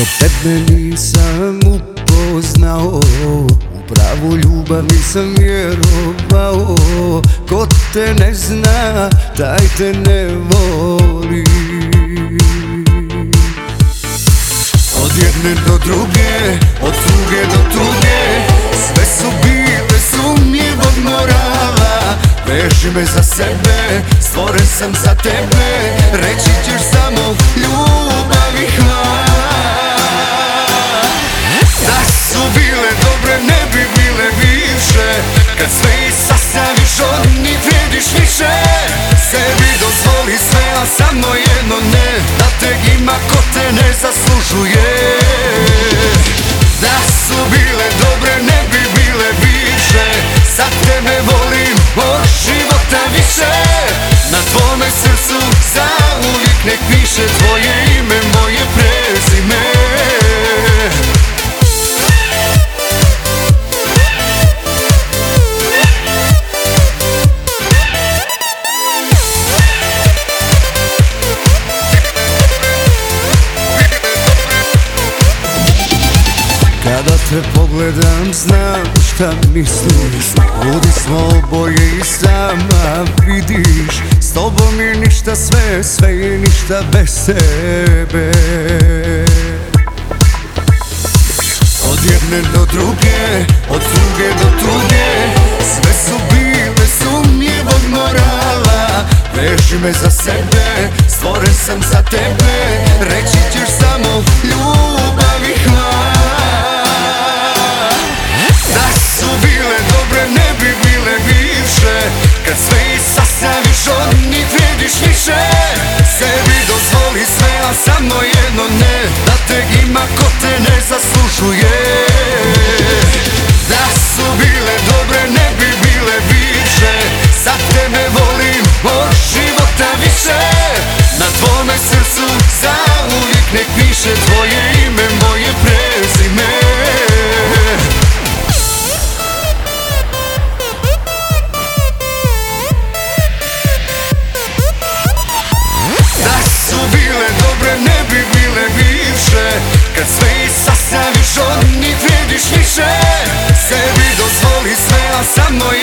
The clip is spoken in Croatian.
Dok tebe nisam upoznao U pravu ljubav nisam vjerovao. Ko te ne zna, taj te ne voli. Od jedne do druge, od druge do tuge Sve su bile sumnjivog morala Veži me za sebe, stvoren sam za tebe Reći ćeš samo ljubav i hvala od njih vrijediš više. Sebi dozvoli sve, a samo jedno ne Da te ima ko te ne zaslužuje te pogledam znam šta misliš. Ljudi smo oboje i sama vidiš. S tobom je ništa sve, sve je ništa bez sebe. Od jedne do druge, od druge do tuge Sve su bile sumnjivog morala. Veži me za sebe, stvoren sam za tebe. Reći ćeš samo ljubav njih vrijediš više Sebi dozvoli sve, a samo jedno ne Da te ima ko te ne zaslužuje. Da su bile dobre, ne bi bile više Sad tebe volim od života više. Na tvome srcu zauvijek nek piše Tvoje njih vrijediš